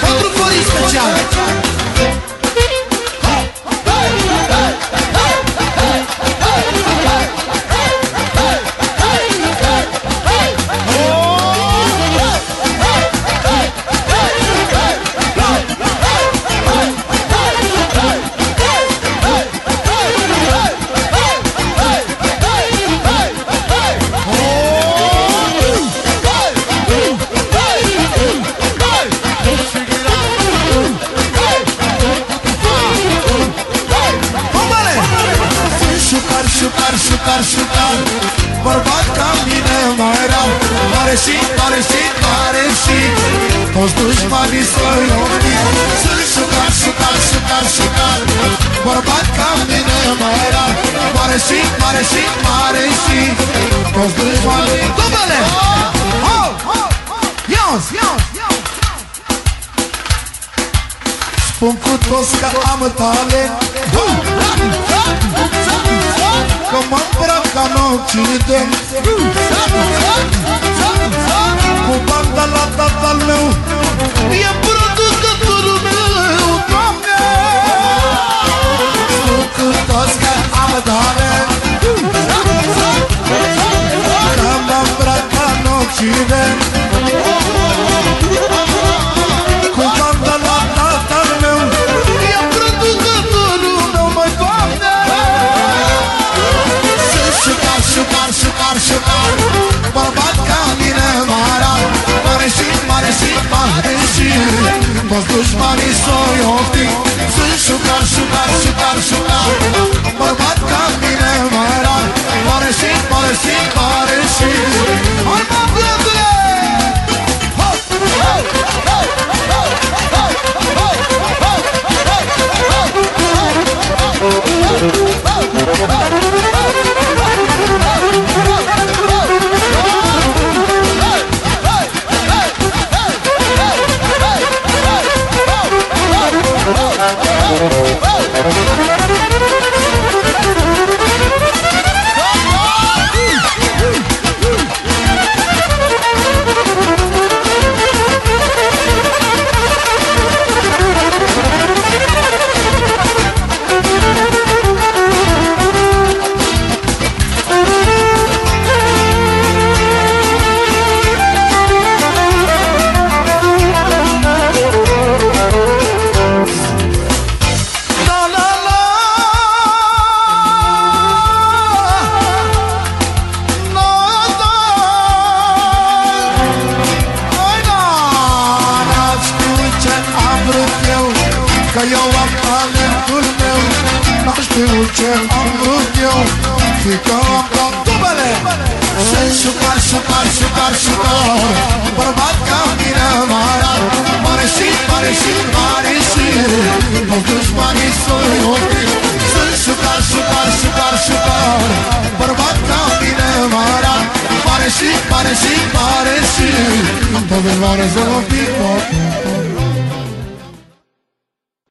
Patru Florin Special dar și dar Bărbat ca mine mai erau Mare și, mare și, mare și Toți dușmanii să-i omni Sunt șucar, șucar, șucar, șucar Bărbat ca mine mai erau Mare și, mare și, mare și Toți dușmanii Dumele! Oh! Oh! Oh! Ios, ios! Spun cu toți că am talent uh! ucidem Cu banda la tatăl meu E producătorul meu, doamne! Știu cu toți că am doare Că m-am îmbrăcat în ucidem Πως τους μαρισώ ce am vrut eu Și că am dat dubele. Sunt șucar, șucar, șucar, șucar Bărbat ca mine mare. Mare și, mare și, mare și. Mă dușmanii sunt iubit Sunt șucar, șucar, șucar, șucar Bărbat ca mine mare. Mare și, mare și, mare și. Mă dușmanii sunt iubit